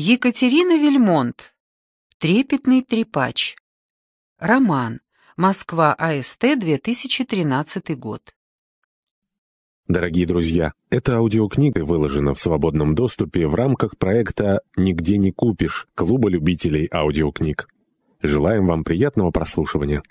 Екатерина Вельмонт. Трепетный трепач. Роман. Москва, АСТ, 2013 год. Дорогие друзья, эта аудиокнига выложена в свободном доступе в рамках проекта «Нигде не купишь» Клуба любителей аудиокниг. Желаем вам приятного прослушивания.